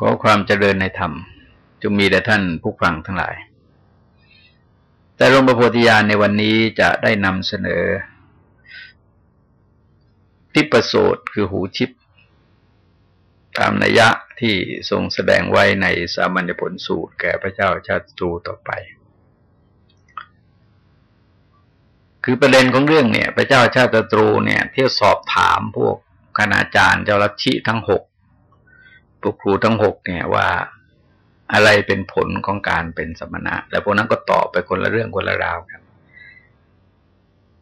ขอความเจริญในธรรมจงมีแด่ท่านผู้ฟังทั้งหลาย แต่หลวงพระโพธิญาณในวันนี้จะได้นำเสนอ ทิปโสตคือหูชิป ตามนัยยะที่ทรงแสดงไว้ในสามัญญผลสูตรแก่พระเจ้าชาติตูต่อไป คือประเด็นของเรื่องเนี่ย พระเจ้าชาติตรูเนี่ย เที่ยวสอบถามพวกคณาจารย์เจ้าลัทธิทั้งหก พวกครูทั้งหกเนี่ยว่าอะไรเป็นผลของการเป็นสมณะ แล้วพวกนั้นก็ตอบไปคนละเรื่องคนละราวกัน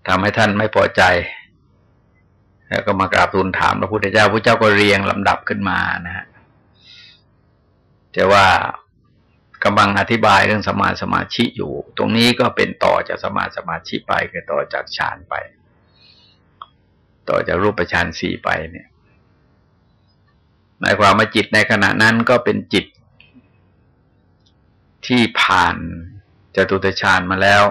ทำให้ท่านไม่พอใจ แล้วก็มากราบทูลถามพระพุทธเจ้าพระเจ้าก็เรียงลำดับขึ้นมานะฮะแต่ว่ากำลังอธิบายเรื่องสมาสมาชิอยู่ ตรงนี้ก็เป็นต่อจากสมาสมาชิไปคือต่อจากฌานไป ต่อจากรูปฌานสี่ไปเนี่ย หมายความว่าจิตในขณะนั้นก็เป็นจิตที่ผ่านจตุตฌานมาแล้ว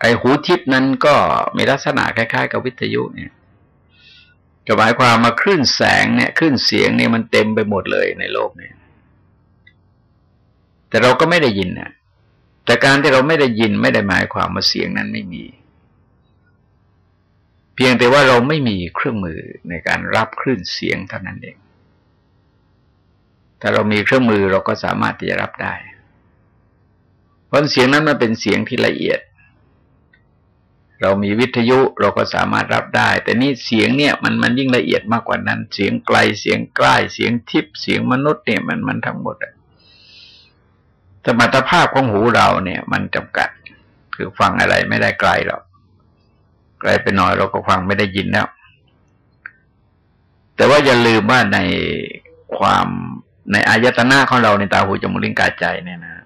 ไอ้หูทิพนั้นก็มีลักษณะคล้ายๆ กับวิทยุเนี่ยจะหมายความมาคลื่นแสงเนี่ยคลื่นเสียงเนี่ยมันเต็มไปหมดเลยในโลกเนี่ย แต่เราก็ไม่ได้ยินนะแต่การที่เราไม่ได้ยินไม่ได้หมายความว่าเสียงนั้นไม่มี เพียงแต่ว่าเราไม่มีเครื่องมือในการรับคลื่นเสียงเท่านั้นเองถ้าเรามีเครื่องมือเราก็สามารถที่จะรับได้ เพราะเสียงนั้นมันเป็นเสียงที่ละเอียด เรามีวิทยุเราก็สามารถรับได้ แต่นี่เสียงเนี่ยมันมันยิ่งละเอียดมากกว่านั้น เสียงไกลเสียงใกล้เสียงทิพเสียงมนุษย์เนี่ยมันมันทั้งหมดสมรรถภาพของหูเราเนี่ย มันจำกัด คือฟังอะไรไม่ได้ไกลหรอก ไกลไปหน่อยเราก็ฟังไม่ได้ยินแล้ว แต่ว่าอย่าลืมว่าในความในอายตนะของเราในตาหูจมูกลิ้นกายใจเนี่ยนะ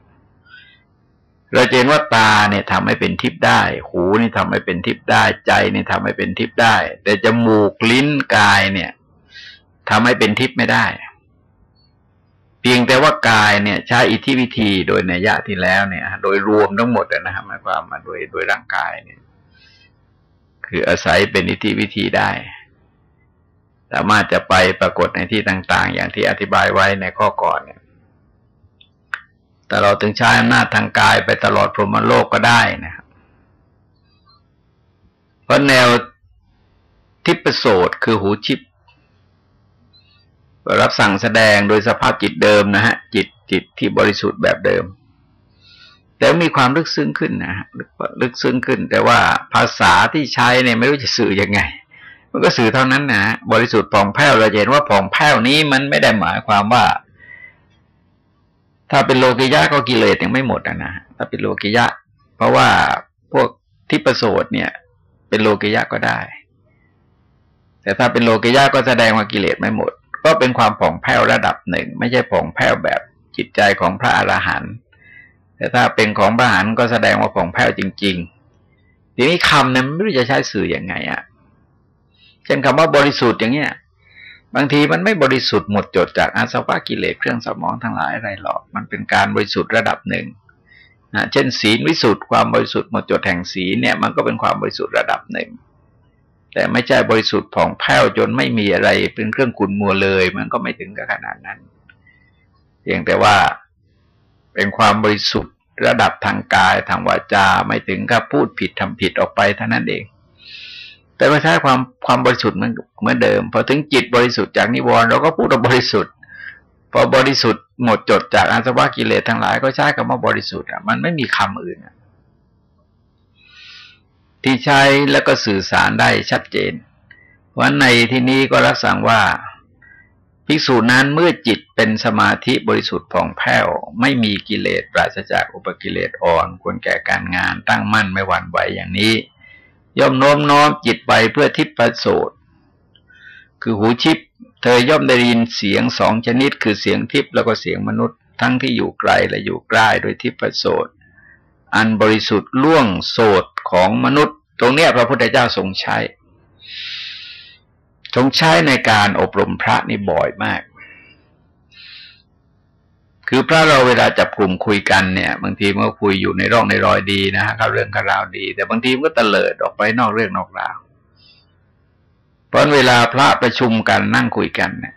เราเห็นว่าตาเนี่ยทำให้เป็นทิพย์ได้ หูนี่ทำให้เป็นทิพย์ได้ ใจนี่ทำให้เป็นทิพย์ได้ แต่จมูกลิ้นกายเนี่ยทำให้เป็นทิพย์ไม่ได้ เพียงแต่ว่ากายเนี่ย ใช้อิทธิวิธีโดยในยะที่แล้วเนี่ย โดยรวมทั้งหมดนะครับหมายความมาโดยโดยร่างกายเนี่ย คืออาศัยเป็นอิทิวิธีได้ สามารถจะไปปรากฏในที่ต่าง ๆ อย่างที่อธิบายไว้ในข้อก่อนเนี่ย แต่เราถึงใช้อำนาจทางกายไปตลอดพรหมโลกก็ได้นะครับเพราะแนวทิพโสดคือหูชิปรับสั่งแสดงโดยสภาพจิตเดิมนะฮะ จิตจิตที่บริสุทธิ์แบบเดิม แต่มีความลึกซึ้งขึ้นนะฮะลึกซึ้งขึ้น แต่ว่าภาษาที่ใช้เนี่ยไม่รู้จะสื่อยังไง มันก็สื่อเท่านั้นนะบริสุทธิ์ผ่องแผ้วเราเห็นว่าผ่องแผ้วนี้มันไม่ได้หมายความว่า ถ้าเป็นโลกิยะก็กิเลสยังไม่หมดนะ ถ้าเป็นโลกิยะ เพราะว่าพวกทิปโสดเนี่ย เป็นโลกิยะก็ได้ แต่ถ้าเป็นโลกิยะก็แสดงว่ากิเลสไม่หมด ก็เป็นความผ่องแผ้วระดับหนึ่ง ไม่ใช่ผ่องแผ้วแบบจิตใจของพระอรหันต์ แต่ถ้าเป็นของประหารก็แสดงว่าของแพ้วจริง ๆ ทีนี้คำเนี่ยไม่รู้จะใช้สื่ออยังไงอะ่ะเช่นคำว่าบริสุทธิ์อย่างเงี้ย บางทีมันไม่บริสุทธิ์หมดจดจากอาสวะกิเลสเครื่องสมองทั้งหลายอะไรหรอก มันเป็นการบริสุทธิ์ระดับหนึ่งนะเช่น ศีลวิสุทธิ์ความบริสุทธิ์หมดจดแห่งศีลเนี่ย มันก็เป็นความบริสุทธิ์ระดับหนึ่ง แต่ไม่ใช่บริสุทธิ์ผ่องแผ้วจนไม่มีอะไรเป็นเครื่องขุนมัวเลย มันก็ไม่ถึงกับขนาดนั้นเพียงแต่ว่า เป็นความบริสุทธิ์ระดับทางกายทางวาจาไม่ถึงกับพูดผิดทำผิดออกไปเท่านั้นเอง แต่ว่ใช้ความความบริสุทธิ์เหมือนเหมือนเดิมพอถึงจิตบริสุทธิ์จากนิวรณ์เราก็พูดว่าบริสุทธิ์พอบริสุทธิ์หมดจดจากอาสวะกิเลสทั้งหลายก็ใช้คำว่าบริสุทธิ์อะมันไม่มีคำอื่นที่ใช้แล้วก็สื่อสารได้ชัดเจนวันในที่นี้ก็รับสั่งว่า ภิกษุนั้นเมื่อจิตเป็นสมาธิบริสุทธิ์ผ่องแผ้ว ไม่มีกิเลสปราศจากอุปกิเลสอ่อน ควรแก่การงานตั้งมั่นไม่หวั่นไหวอย่างนี้ ย่อมโน้มน้อมจิตไปเพื่อทิพประโสดคือหูชิปเธอย่อมได้ยินเสียงสองชนิด คือเสียงทิพย์แล้วก็เสียงมนุษย์ ทั้งที่อยู่ไกลและอยู่ใกล้โดยทิพประโสดอันบริสุทธิ์ล่วงโสดของมนุษย์ ตรงเนี้ยพระพุทธเจ้าทรงใช้ ทรงใช้ในการอบรมพระนี่บ่อยมาก คือพระเราเวลาจับกลุ่มคุยกันเนี่ย บางทีเมื่อคุยอยู่ในร่องในรอยดีนะฮะเขาเรื่องขาราวดี แต่บางทีมันก็เตลิดออกไปนอกเรื่องนอกราว เพราะเวลาพระประชุมกันนั่งคุยกันเนี่ย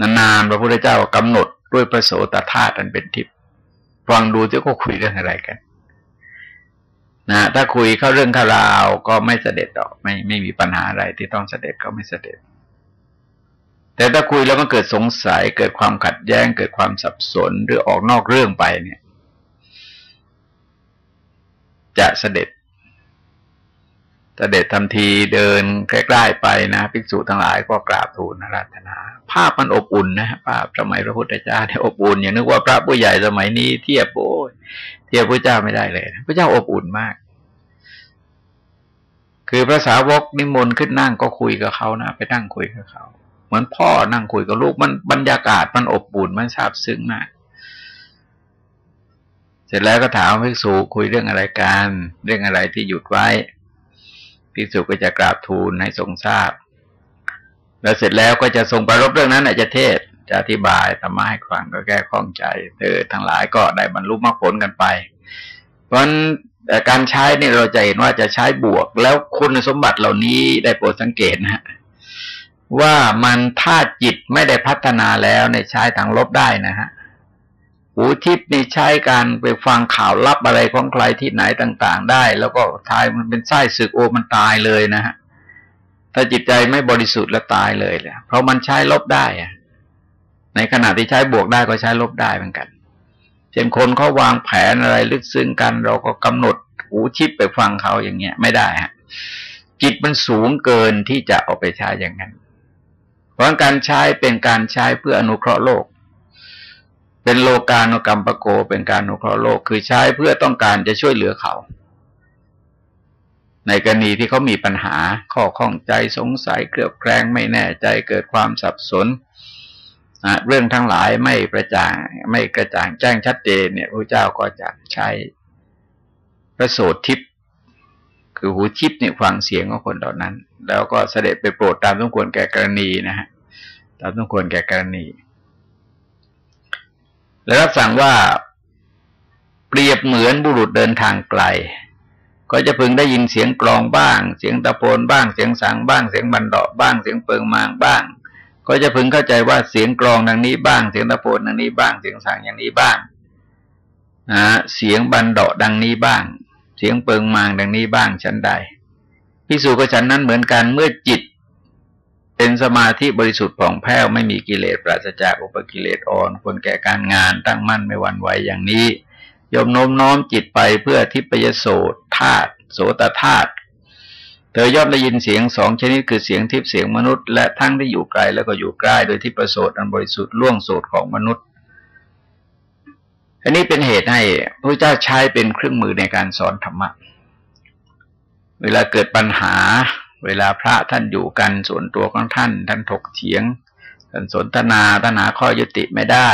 นานๆพระพุทธเจ้ากำหนดด้วยประโสตธาตุอันเป็นทิพย์ฟังดูที่ก็คุยเรื่องอะไรกัน นะถ้าคุยเข้าเรื่องข้าราวก็ไม่เสด็จดอก ไม่ไม่มีปัญหาอะไรที่ต้องเสด็จก็ไม่เสด็จ แต่ถ้าคุยแล้วมันเกิดสงสัยเกิดความขัดแย้ง เกิดความสับสนหรือออกนอกเรื่องไปเนี่ย จะเสด็จ เสด็จทำทีเดินใกล้ๆไปนะภิกษุทั้งหลายก็กราบทูลนราธนา ภาพมันอบอุ่นนะภาพสมัยพระพุทธเจ้าเนี่ยอบอุ่นอย่างนึกว่าพระผู้ใหญ่สมัยนี้เทียบโอ้เทียบพระเจ้าไม่ได้เลยพระเจ้าอบอุ่นมาก คือพระสาวกนิมนต์ขึ้นนั่งก็คุยกับเขานะไปนั่งคุยกับเขาเหมือนพ่อนั่งคุยกับลูกมันบรรยากาศมันอบอุ่นมันซาบซึ้งมากเสร็จแล้วก็ถามภิกษุคุยเรื่องอะไรกัน เรื่องอะไรที่หยุดไว้ ภิกษุก็จะกราบทูลให้ทรงทราบ แล้วเสร็จแล้วก็จะทรงประรบเรื่องนั้นจะเทศจะอธิบายธรรมะให้ฟังก็แก้ข้องใจ เธอทั้งหลายก็ได้บรรลุมรรคผลกันไป เพราะฉะนั้นการใช้เนี่ยเราจะเห็นว่าจะใช้บวก แล้วคุณสมบัติเหล่านี้ได้โปรดสังเกตนะฮะว่ามันถ้าจิตไม่ได้พัฒนาแล้วในใช้ทางลบได้นะฮะ หูทิพย์นี่ใช้การไปฟังข่าวลับอะไรของใครที่ไหนต่าง ๆ ได้ แล้วก็ทายมันเป็นไส้ศึกโอมันตายเลยนะฮะถ้าจิตใจไม่บริสุทธิ์แล้วตายเลยเลยเพราะมันใช้ลบได้อะในขณะที่ใช้บวกได้ก็ใช้ลบได้เหมือนกันเช่นคนเขาวางแผนอะไรลึกซึ้งกัน เราก็กำหนดหูชิปไปฟังเขาอย่างเงี้ย ไม่ได้ฮะจิตมันสูงเกินที่จะเอาไปใช้อย่างนั้น เพราะการใช้เป็นการใช้เพื่ออนุเคราะห์โลก เป็นโลกาณกรรมปโกเป็นการนุเคราะห์โลกคือใช้เพื่อต้องการจะช่วยเหลือเขา ในกรณีที่เขามีปัญหาข้อข้องใจสงสัยเกลือบแคลงไม่แน่ใจเกิดความสับสนเรื่องทั้งหลายไม่ประจางไม่กระจ่างแจ้งชัดเจนเนี่ยพระเจ้าก็จะใช้พระโสดทิพย์คือหูทิพย์เนี่ยฟังเสียงของคนเหล่านั้น แล้วก็เสด็จไปโปรดตามสมควรแก่กรณีนะฮะตามสมควรแก่กรณี และรับสั่งว่าเปรียบเหมือนบุรุษเดินทางไกล ก็จะพึงได้ยินเสียงกลองบ้าง เสียงตะโพนบ้าง เสียงสังบ้าง เสียงบันดาะบ้าง เสียงเปิงมางบ้าง ก็จะพึงเข้าใจว่าเสียงกลองดังนี้บ้าง เสียงตะโพนดังนี้บ้าง เสียงสังอย่างนี้บ้างนะเสียงบันดาะดังนี้บ้าง เสียงเปิงมางดังนี้บ้างฉันใดพิสูจน์กับฉันนั้นเหมือนกันเมื่อจิต เป็นสมาธิบริสุทธิ์ผ่องแผ้วไม่มีกิเลสปราศจากอุปกิเลสอ่อนควรแก่การงานตั้งมั่นไม่หวั่นไหวอย่างนี้ยมโน้มน้อมจิตไปเพื่อทิพยโสธาตโสตธาตุเธอย่อมได้ยินเสียงสองชนิดคือเสียงทิพเสียงมนุษย์และทั้งที่อยู่ไกลแล้วก็อยู่ใกล้ โดยที่ประโสดอันบริสุทธิ์ล่วงโสดของมนุษย์ อันนี้เป็นเหตุให้พระเจ้าใช้เป็นเครื่องมือในการสอนธรรมะ เวลาเกิดปัญหา เวลาพระท่านอยู่กันส่วนตัวของท่าน ท่านถกเถียงท่านสนทนาท่านหาข้อยุติไม่ได้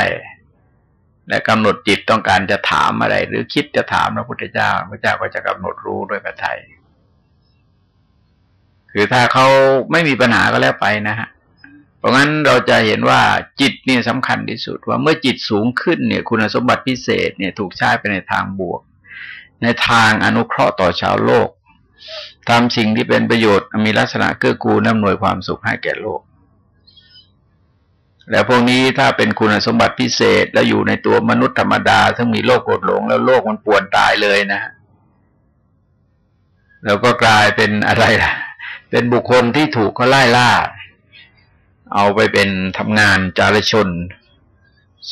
และกำหนดจิตต้องการจะถามอะไร หรือคิดจะถามพระพุทธเจ้าพระเจ้าก็จะกำหนดรู้ด้วยพระทัยคือถ้าเขาไม่มีปัญหาก็แล้วไปนะฮะเพราะงั้นเราจะเห็นว่าจิตนี่สำคัญที่สุด ว่าเมื่อจิตสูงขึ้นเนี่ย คุณสมบัติพิเศษเนี่ยถูกใช้ไปในทางบวก ในทางอนุเคราะห์ต่อชาวโลก ทำสิ่งที่เป็นประโยชน์มีลักษณะเกื้อกูลนำหน่วยความสุขให้แก่โลก แล้วพวกนี้ถ้าเป็นคุณสมบัติพิเศษ แล้วอยู่ในตัวมนุษย์ธรรมดา ซึ่งมีโลกโกรธหลง แล้วโลกมันป่วนตายเลยนะ แล้วก็กลายเป็นอะไรล่ะ เป็นบุคคลที่ถูกเขาไล่ล่า เอาไปเป็นทำงานจารชน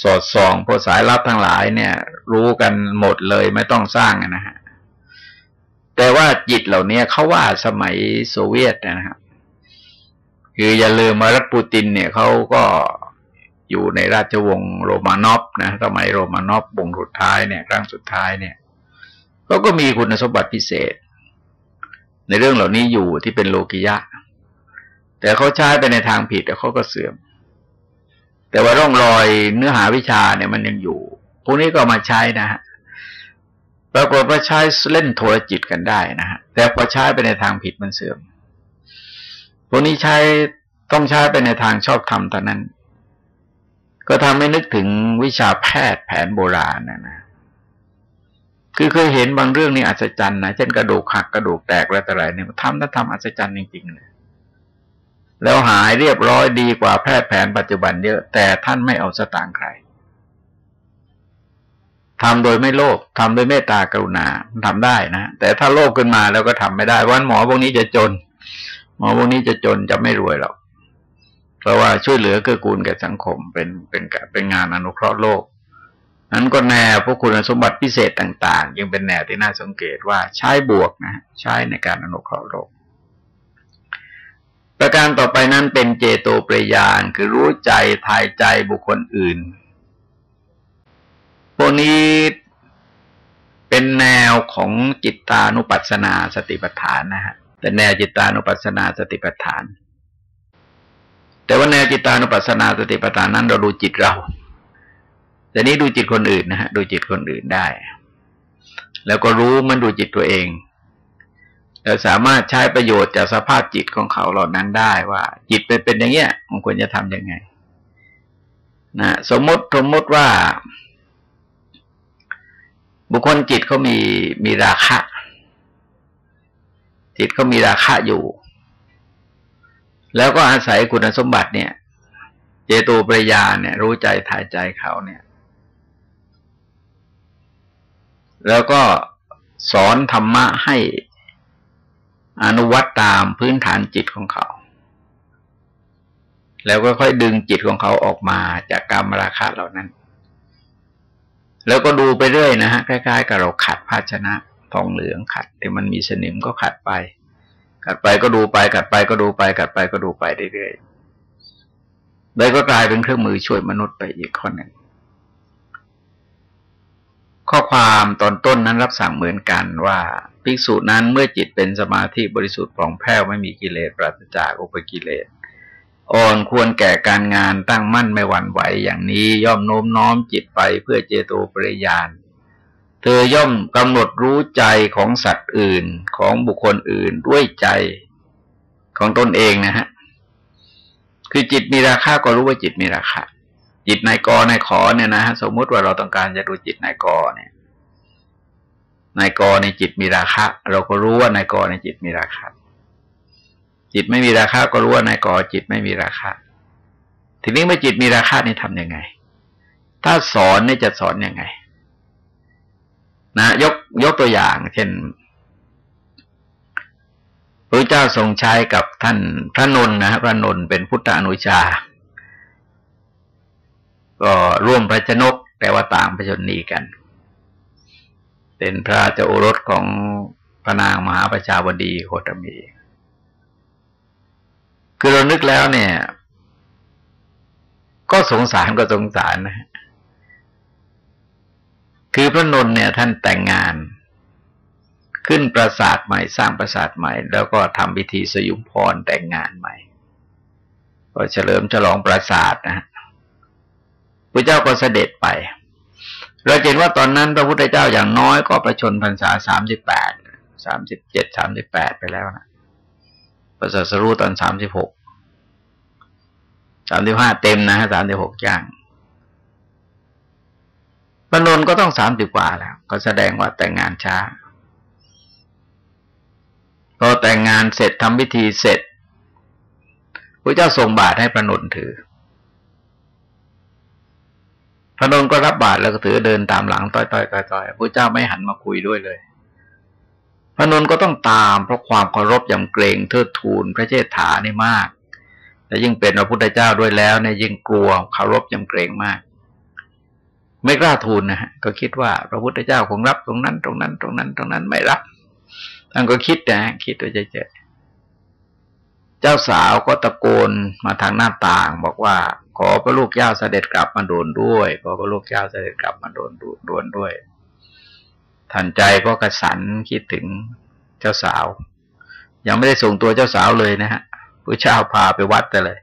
สอดส่องพวกสายลับทั้งหลายเนี่ย รู้กันหมดเลยไม่ต้องสร้างนะฮะ แต่ว่าจิตเหล่านี้เขาว่าสมัยโซเวียตนะครับคืออย่าลืมมารัตปูตินเนี่ยเขาก็อยู่ในราชวงศ์โรมานอฟนะสมัยโรมานอฟวงสุดท้ายเนี่ยครั้งสุดท้ายเนี่ยเขาก็มีคุณสมบัติพิเศษ ในเรื่องเหล่านี้อยู่ที่เป็นโลกิยะ แต่เขาใช้ไปในทางผิดแต่เขาก็เสื่อม แต่ว่าร่องรอยเนื้อหาวิชาเนี่ยมันยังอยู่ พวกนี้ก็มาใช้นะฮะ ปรากฏว่าใช้เล่นโทรจิตกันได้นะฮะแต่พอใช้ไปในทางผิดมันเสื่อมพวกนี้ใช้ต้องใช้ไปในทางชอบธรรมตอนนั้น ก็ทำให้นึกถึงวิชาแพทย์แผนโบราณนะนะคือเคยเห็นบางเรื่องนี่อัศจรรย์นะเช่นกระดูกหักกระดูกแตกอะไรต่ออะไรเนี่ยทำถ้าทำอัศจรรย์จริงๆเลยแล้วหายเรียบร้อยดีกว่าแพทย์แผนปัจจุบันเยอะ แต่ท่านไม่เอาสตางค์ใคร ทำโดยไม่โลภทำโดยเมตตากรุณาทำได้นะ แต่ถ้าโลภขึ้นมาแล้วก็ทำไม่ได้วันหมอพวกนี้จะจน หมอพวกนี้จะจนจะไม่รวยหรอกเพราะว่าช่วยเหลือเกื้อกูลแก่สังคมเป็นเป็นเป็นงานอนุเคราะห์โลก นั้นก็แนวพวกคุณสมบัติพิเศษต่างๆ ยังเป็นแนวที่น่าสังเกตว่าใช้บวกนะ ใช้ในการอนุเคราะห์โลกประการต่อไปนั้นเป็นเจโตปริยานคือรู้ใจทายใจบุคคลอื่น พวกนี้เป็นแนวของจิตตานุปัสสนาสติปัฏฐานนะฮะเป็นแนวจิตตานุปัสสนาสติปัฏฐาน แต่ว่าแนวจิตตานุปัสสนาสติปัฏฐานนั้นเราดูจิตเราแต่นี้ดูจิตคนอื่นนะฮะดูจิตคนอื่นได้ แล้วก็รู้มันดูจิตตัวเองเราสามารถใช้ประโยชน์จากสภาพจิตของเขาเหล่านั้นได้ว่า จิตเป็นเป็นอย่างเงี้ยมันควรจะทำยังไงนะสมมติสมมติว่า บุคคลจิตเขามีมีราคะ จิตเขามีราคะอยู่ แล้วก็อาศัยคุณสมบัติเนี่ย เจโตปริยาเนี่ย รู้ใจถ่ายใจเขาเนี่ย แล้วก็สอนธรรมะให้อนุวัตตามพื้นฐานจิตของเขา แล้วก็ค่อยดึงจิตของเขาออกมาจากกรรมราคะเหล่านั้น แล้วก็ดูไปเรื่อยนะฮะคล้ายๆกับเราขัดภาชนะทองเหลืองขัดที่มันมีสนิมก็ขัดไป ขัดไปก็ดูไปขัดไปก็ดูไปขัดไปก็ดูไปเรื่อยๆเลยก็กลายเป็นเครื่องมือช่วยมนุษย์ไปอีกคนหนึ่งข้อความตอนต้นนั้นรับสั่งเหมือนกันว่าภิกษุนั้นเมื่อจิตเป็นสมาธิบริสุทธิ์ปล่องแผ้วไม่มีกิเลสปราศจากอุปกิเลส อ่อนควรแก่การงานตั้งมั่นไม่หวั่นไหวอย่างนี้ย่อมโน้มน้อมจิตไปเพื่อเจโตปริยาน เธอย่อมกำหนดรู้ใจของสัตว์อื่นของบุคคลอื่นด้วยใจของตนเองนะฮะ คือจิตมีราคาก็รู้ว่าจิตมีราคา จิตนายกนายขอเนี่ยนะฮะสมมติว่าเราต้องการจะดูจิตนายกเนี่ยนายกในจิตมีราคาเราก็รู้ว่านายกในจิตมีราคา จิตไม่มีราคาก็รู้ว่านายก่อจิตไม่มีราคาทีนี้เมื่อจิตมีราคานี่ทำยังไง ถ้าสอนนี่จะสอนยังไง นะยกยกตัวอย่าง เช่นพระเจ้าทรงใช้กับท่านพระนนท์นะพระนนท์เป็นพุทธอนุชา ก็ร่วมพระชนกแต่ว่าต่างพระชนนีกัน เป็นพระเจ้าโอรสของพระนางมหาประชาวดีโคตมี คือเรานึกแล้วเนี่ย ก็สงสารก็สงสารนะคือพระนนท์เนี่ย ท่านแต่งงาน ขึ้นปราสาทใหม่ สร้างปราสาทใหม่ แล้วก็ทำพิธีสยุมพรแต่งงานใหม่ ก็เฉลิมฉลองปราสาทนะฮะพระเจ้าก็เสด็จไป เราเห็นว่าตอนนั้นพระพุทธเจ้าอย่างน้อยก็ประชนพรรษาสามสิบแปดสามสิบเจ็ดสามสิบแปดไปแล้วนะ ประสริฐรู้ตอนสามสิบหกสามสิบห้าเต็มนะฮะสามสิบหกย่างปนนก็ต้องสามสิบกว่าแล้วก็แสดงว่าแต่งงานช้าพอแต่งงานเสร็จทำพิธีเสร็จพระเจ้าส่งบาตรให้พระนนถือ พระนนก็รับบาตรแล้วก็ถือเดินตามหลังต้อยๆต่อยๆพระเจ้าไม่หันมาคุยด้วยเลย พระนนก็ต้องตามเพราะความเคารพยำเกรงเทิดทูนพระเจษฐานี่มากแต่ยิ่งเป็นพระพุทธเจ้าด้วยแล้วเนี่ยยิ่งกลัวเคารพยำเกรงมาก ไม่กล้าทูลนะฮะก็คิดว่าพระพุทธเจ้าคงรับตรงนั้น ตรงนั้น ตรงนั้น ตรงนั้นไม่รับท่านก็คิดนะคิดว่าจะเจเจ้าสาวก็ตะโกนมาทางหน้าต่าง บอกว่า ขอพระลูกเจ้าเสด็จกลับมาโดนด้วยขอพระลูกเจ้าเสด็จกลับมาโดนดวนด้วย ทันใจก็กระสันคิดถึงเจ้าสาว ยังไม่ได้ส่งตัวเจ้าสาวเลยนะฮะพระเจ้าพาไปวัดแต่เลย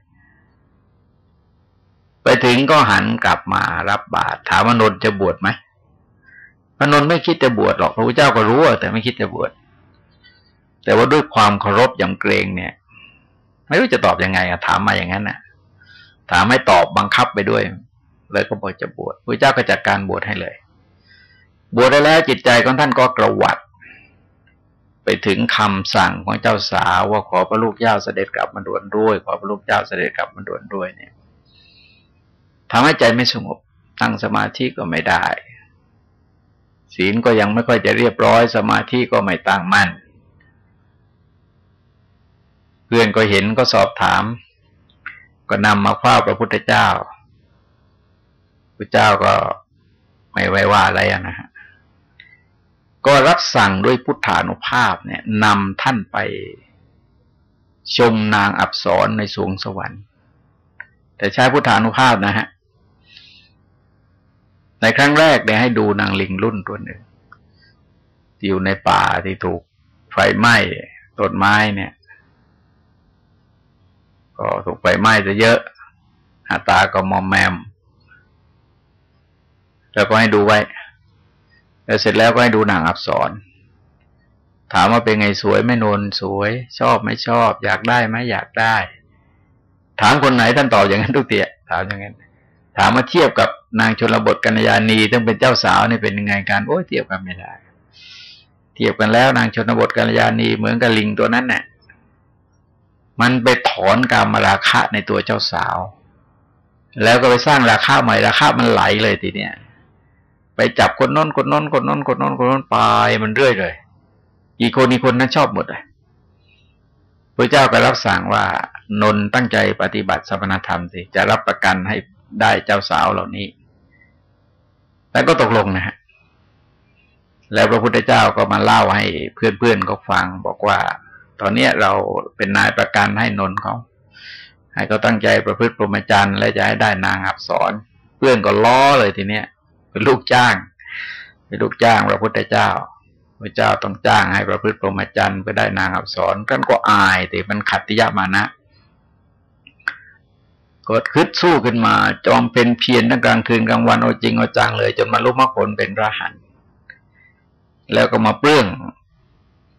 ไปถึงก็หันกลับมารับบาตรถามอนนท์จะบวชไหมพนนท์ไม่คิดจะบวชหรอกพระพุทธเจ้าก็รู้แต่ไม่คิดจะบวชแต่ว่าด้วยความเคารพยำเกรงเนี่ย ไม่รู้จะตอบยังไงอะถามมาอย่างนั้นน่ะ ถามให้ตอบบังคับไปด้วย เลยก็บอกจะบวชพระเจ้าก็จัดการบวชให้เลย บวชได้แล้วจิตใจของท่านก็กระวัด ไปถึงคำสั่งของเจ้าสาวว่าขอพระลูกเจ้าเสด็จกลับมาด่วนด้วย ขอพระลูกเจ้าเสด็จกลับมาด่วนด้วยเนี่ยทำให้ใจไม่สงบตั้งสมาธิก็ไม่ได้ ศีลก็ยังไม่ค่อยจะเรียบร้อย สมาธิก็ไม่ตั้งมั่น เพื่อนก็เห็นก็สอบถาม ก็นำมาคว้าพระพุทธเจ้าพระเจ้าก็ไม่ไว้ว่าอะไรนะฮะ ก็รับสั่งด้วยพุทธานุภาพเนี่ยนำท่านไปชมนางอับสรในสวงสวรรค์ แต่ใช้พุทธานุภาพนะฮะ ในครั้งแรกเนี่ยให้ดูนางลิงรุ่นตัวหนึ่งอยู่ในป่าที่ถูกไฟไหม้ต้นไม้เนี่ย ก็ถูกไฟไหม้จะเยอะหาตาก็มอมแมม แล้วก็ให้ดูไว้ แล้วเสร็จแล้วก็ให้ดูหนังอับสรถามว่าเป็นไงสวยไม่นนสวย ชอบไม่ชอบ อยากได้ไหมอยากได้ ถามคนไหนท่านตอบอย่างนั้นทุกเตียถามอย่างนั้นถามมาเทียบกับนางชนบทกัญญาณีซึ่งเป็นเจ้าสาวนี่เป็นยังไงการโอ้ยเทียบกันไม่ได้ เทียบกันแล้วนางชนบทกัญญาณีเหมือนกับลิงตัวนั้นเนี่ยมันไปถอนกามราคะในตัวเจ้าสาว แล้วก็ไปสร้างราคาใหม่ราคามันไหลเลยทีเนี้ย จับคนน้นคนน้นคนน้นคนน้นคนน้นไปมันเรื่อยเลยอีกคนอีกคนนั้นชอบหมดเลยพระเจ้าก็รับสั่งว่านนตั้งใจปฏิบัติสัมณธรรมสิจะรับประกันให้ได้เจ้าสาวเหล่านี้ แล้วก็ตกลงนะฮะ แล้วพระพุทธเจ้าก็มาเล่าให้เพื่อนๆเขาฟังบอกว่า ตอนเนี้ยเราเป็นนายประกันให้นนเขาให้เขาตั้งใจประพฤติพรมจรรย์และจะให้ได้นางอับสรเพื่อนก็ล้อเลยทีเนี้ย เป็นลูกจ้างเป็นลูกจ้างพระพุทธเจ้าพระเจ้าต้องจ้างให้ประพฤติพรหมจรรย์เพื่อได้นางอับสรกันก็อายแต่มันขัดติยามานะกดคึดสู้ขึ้นมา จอมเป็นเพียรทั้งกลางคืนกลางวันเอาจริงเอาจังเลย จนมาลุกมรรคผลเป็นพระหันแล้วก็มาเปลื้อง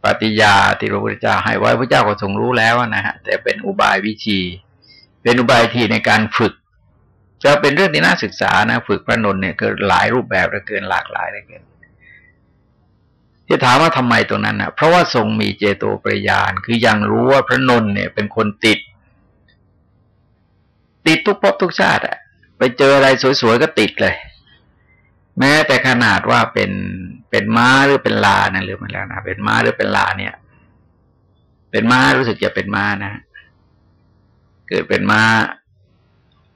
ปฏิญาที่พระพุทธเจ้าให้ไว้พระเจ้าก็ทรงรู้แล้วนะฮะแต่เป็นอุบายวิธี เป็นอุบายทีในการฝึก จะเป็นเรื่องที่น่าศึกษานะ ฝึกพระนนเนี่ยก็หลายรูปแบบเหลือเกินหลากหลายเหลือเกินที่ถามว่าทำไมตรงนั้นนะเพราะว่าทรงมีเจโตปริยานคือยังรู้ว่าพระนนเนี่ย เป็นคนติด ติดทุกภพทุกชาติอะไปเจออะไรสวยๆก็ติดเลย แม้แต่ขนาดว่าเป็นเป็นม้าหรือเป็นลานะหรือมันแล้วนะเป็นม้าหรือเป็นลาเนี่ย เป็นม้ารู้สึกจะเป็นม้านะเกิดเป็นม้า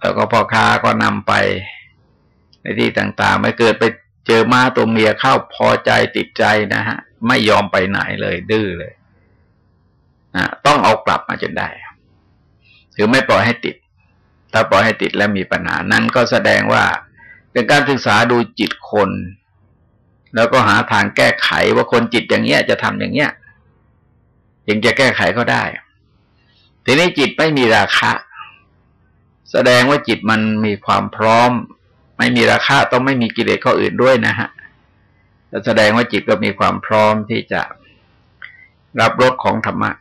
แล้วก็พ่อค้าก็นำไปในที่ต่างๆ ไม่เกิดไปเจอม้าตัวเมียเข้าพอใจติดใจนะฮะ ไม่ยอมไปไหนเลยดื้อเลยนะต้องเอากลับมาจนได้คือไม่ปล่อยให้ติด ถ้าปล่อยให้ติดแล้วมีปัญหา นั้นก็แสดงว่าเป็นการศึกษาดูจิตคน แล้วก็หาทางแก้ไขว่าคนจิตอย่างเงี้ยจะทำอย่างเงี้ยยังจะแก้ไขก็ได้ ทีนี้จิตไม่มีราคะ แสดงว่าจิตมันมีความพร้อม ไม่มีราคาต้องไม่มีกิเลสข้ออื่นด้วยนะฮะแสดงว่าจิตก็มีความพร้อมที่จะรับรสของธรรมะ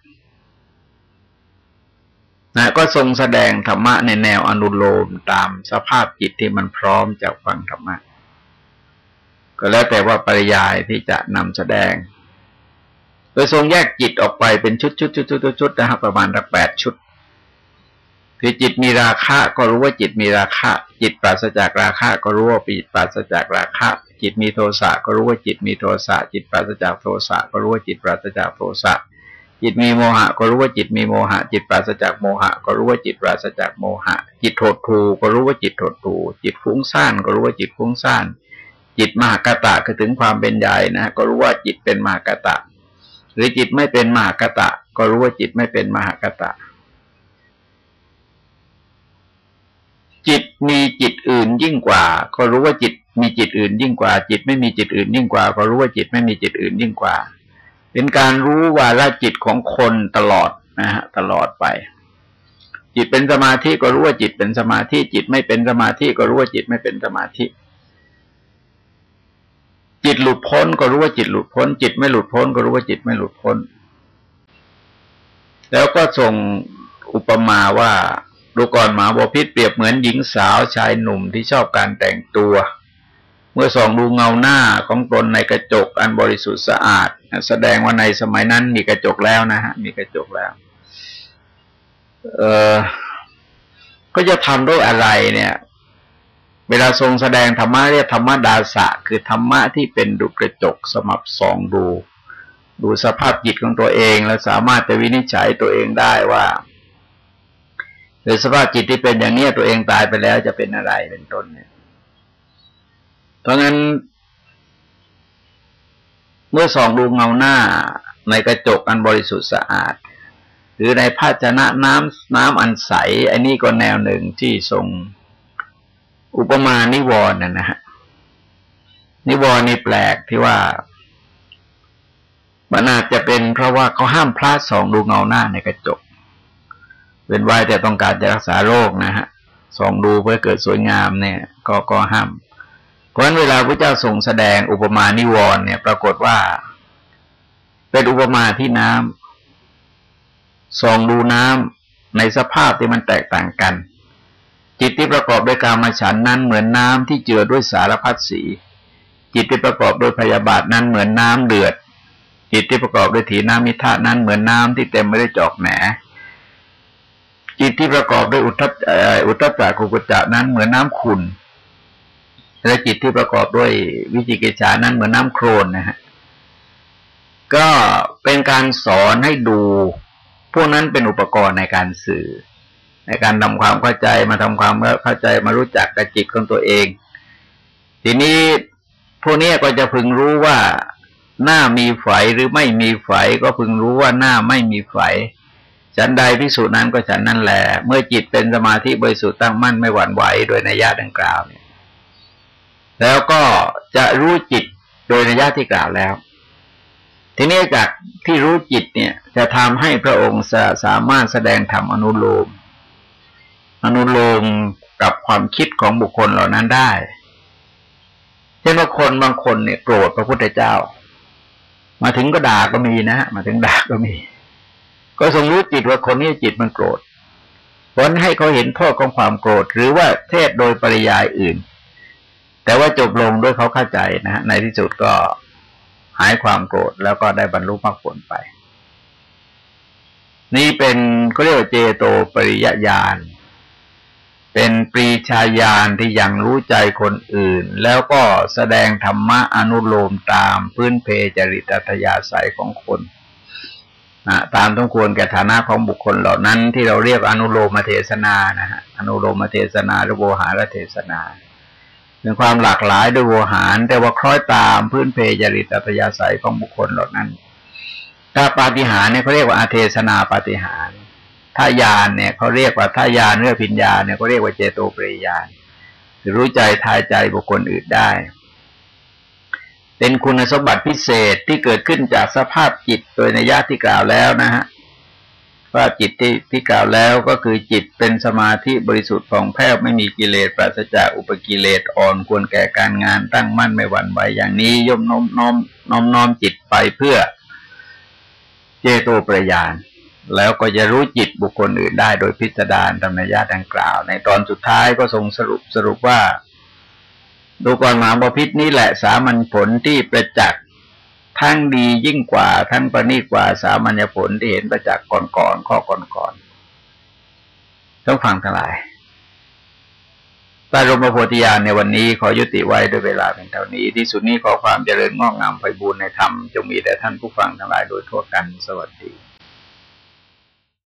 นะก็ทรงแสดงธรรมะในแนวอนุโลมตามสภาพจิตที่มันพร้อมจะฟังธรรมะ ก็แล้วแต่ว่าปริยายที่จะนำแสดง โดยทรงแยกจิตออกไปเป็นชุดชุดชุดชุดชุดนะครับประมาณรักแปดชุด คือจิตมีราคะก็รู้ว่าจิตมีราคะ จิตปราศจากราคะ ก็รู้ว่าจิตปราศจากราคะ จิตมีโทสะก็รู้ว่าจิตมีโทสะ จิตปราศจากโทสะก็รู้ว่าจิตปราศจากโทสะ จิตมีโมหะ ก็รู้ว่าจิตมีโมหะ จิตปราศจากโมหะ ก็รู้ว่าจิตปราศจากโมหะ จิตโทษทูก็รู้ว่าจิตโทษทูจิตฟุ้งซ่านก็รู้ว่าจิตฟุ้งซ่าน จิตมหากตะคือถึงความเป็นใหญ่นะ ก็รู้ว่าจิตเป็นมหากตะ หรือจิตไม่เป็นมหากตะ ก็รู้ว่าจิตไม่เป็นมหากตะจิต มีจิตอื่นยิ่งกว่า ก็รู้ว่าจิต มีจิตอื่นยิ่งกว่า จิตไม่มีจิตอื่นยิ่งกว่า ก็รู้ว่าจิตไม่มีจิตอื่นยิ่งกว่า เป็นการรู้ว่าละจิตของคนตลอดนะฮะตลอดไป จิตเป็นสมาธิก็รู้ว่าจิตเป็นสมาธิ จิตไม่เป็นสมาธิก็รู้ว่าจิตไม่เป็นสมาธิ จิตหลุดพ้นก็รู้ว่าจิตหลุดพ้น จิตไม่หลุดพ้น ก็รู้ว่าจิตไม่หลุดพ้น แล้วก็ส่งอุปมาว่า ดูก่อนหมาบพิษเปรียบเหมือนหญิงสาวชายหนุ่มที่ชอบการแต่งตัว เมื่อส่องดูเงาหน้าของตนในกระจกอันบริสุทธิ์สะอาด แสดงว่าในสมัยนั้นมีกระจกแล้วนะฮะ มีกระจกแล้ว เออก็จะทำด้วยอะไรเนี่ย เวลาทรงแสดงธรรมะเรียกธรรมะดาสะ คือธรรมะที่เป็นดุกระจกสมับส่องดู ดูสภาพจิตของตัวเอง แล้วสามารถจะวินิจฉัยตัวเองได้ว่า หรือสภาพจิตที่เป็นอย่างนี้ตัวเองตายไปแล้วจะเป็นอะไรเป็นต้นเนี่ย เพราะงั้น เมื่อส่องดูเงาหน้าในกระจกอันบริสุทธิ์สะอาด หรือในภาชนะน้ำน้ำอันใส อันนี้ก็แนวหนึ่งที่ทรงอุปมาณิวรณ์นะฮะนิวรณ์นี่แปลกที่ว่ามันอาจจะเป็นเพราะว่าเขาห้ามพลาดสองดูเงาหน้าในกระจก เป็นไว้แต่ต้องการจะรักษาโรคนะฮะส่องดูเพื่อเกิดสวยงามเนี่ย ก็ก็ห้าม เพราะฉะนั้นเวลาพระเจ้าทรงแสดงอุปมาณิวรณ์เนี่ย ปรากฏว่า เป็นอุปมาที่น้ำส่องดูน้ำในสภาพที่มันแตกต่างกัน จิตที่ประกอบด้วยการมาฉันนั้นเหมือนน้ำที่เจือด้วยสารพัดสี จิตที่ประกอบด้วยพยาบาทนั้นเหมือนน้ำเดือด จิตที่ประกอบด้วยถีน้ำมิทะนั้นเหมือนน้ำที่เต็มไปด้จอกแหน จิตที่ประกอบด้วยอุทธอุทธจักกุกุจะนั้นเหมือนน้ำขุนและจิตที่ประกอบด้วยวิจิกิจานั้นเหมือนน้ำโครนนะฮะก็เป็นการสอนให้ดู พวกนั้นเป็นอุปกรณ์ในการสื่อ ในการทำความเข้าใจมาทำความเข้าใจมารู้จักกับจิตของตัวเอง ทีนี้พวกนี้ก็จะพึงรู้ว่าหน้ามีไฝหรือไม่มีไฝก็พึงรู้ว่าหน้าไม่มีไฝ ฉันใดพิสูจน์นั้นก็ฉันนั่นแหละเมื่อจิตเป็นสมาธิบริสุทธิ์ตั้งมั่นไม่หวั่นไหวโดยนัยยะดังกล่าวเนี่ย แล้วก็จะรู้จิตโดยนัยยะที่กล่าวแล้ว ทีนี้จากที่รู้จิตเนี่ย จะทำให้พระองค์สามารถแสดงธรรมอนุโลม อนุโลมกับความคิดของบุคคลเหล่านั้นได้เช่นว่าคนบางคนเนี่ยโกรธพระพุทธเจ้า มาถึงก็ด่าก็มีนะมาถึงด่าก็มี ก็ทรงรู้จิตว่าคนนี้จิตมันโกรธผลให้เขาเห็นโทษของความโกรธ หรือว่าเทศโดยปริยายอื่น แต่ว่าจบลงด้วยเขาเข้าใจนะฮะในที่สุดก็หายความโกรธแล้วก็ได้บรรลุมรรคผลไป นี่เป็นเขาเรียกว่าเจโตปริยญาณเป็นปรีชาญาณที่ยังรู้ใจคนอื่น แล้วก็แสดงธรรมะอนุโลมตามพื้นเพจริตอัตยาศัยของคน นะตามต้องควรแก่ฐานะของบุคคลเหล่านั้น ที่เราเรียกอนุโลมเทศนานะฮะอนุโลมเทศนาหรือโวหารเทศนาเป็นความหลากหลายด้วยโวหาร แต่ว่าคล้อยตามพื้นเพจริตอัตยาศัยของบุคคลเหล่านั้นถ้าปาฏิหาริย์เนี่ยเขาเรียกว่าอาเทศนาปาฏิหาริย์ถ้ายานเนี่ยเขาเรียกว่าถ้ายานเรื่องพิญญาเนี่ยเขาเรียกว่าเจโตปริยานรู้ใจทายใจบุคคลอื่นได้ เป็นคุณสมบัติพิเศษที่เกิดขึ้นจากสภาพจิตโดยในญาติที่กล่าวแล้วนะฮะว่าจิตที่ที่กล่าวแล้วก็คือจิตเป็นสมาธิบริสุทธิ์ของแผ้วไม่มีกิเลสปราศจากอุปกิเลสอ่อนควรแก่การงานตั้งมั่นไม่หวั่นไหวอย่างนี้ย่อมน้อมน้อมน้อมน้อมจิตไปเพื่อเจโตประยาน แล้วก็จะรู้จิตบุคคลอื่นได้โดยพิจารณาตามนัยยะดังกล่าว ในตอนสุดท้ายก็ทรงสรุปสรุปว่า ดูก่อนมหาบพิษนี่แหละสามัญผลที่ประจักษ์ทั้งดียิ่งกว่าทั้งประณีกว่าสามัญผลที่เห็นประจักษ์ก่อนๆข้อก่อนๆต้องฟังทั้งหลายใต้รมโพธิญาณในวันนี้ขอยุติไว้ด้วยเวลาเป็นเท่านี้ ที่สุดนี้ขอความเจริญงอกงามไปบูรณนธรรมจงมีแด่ท่านผู้ฟังทั้งหลายโดยทั่วกันสวัสดี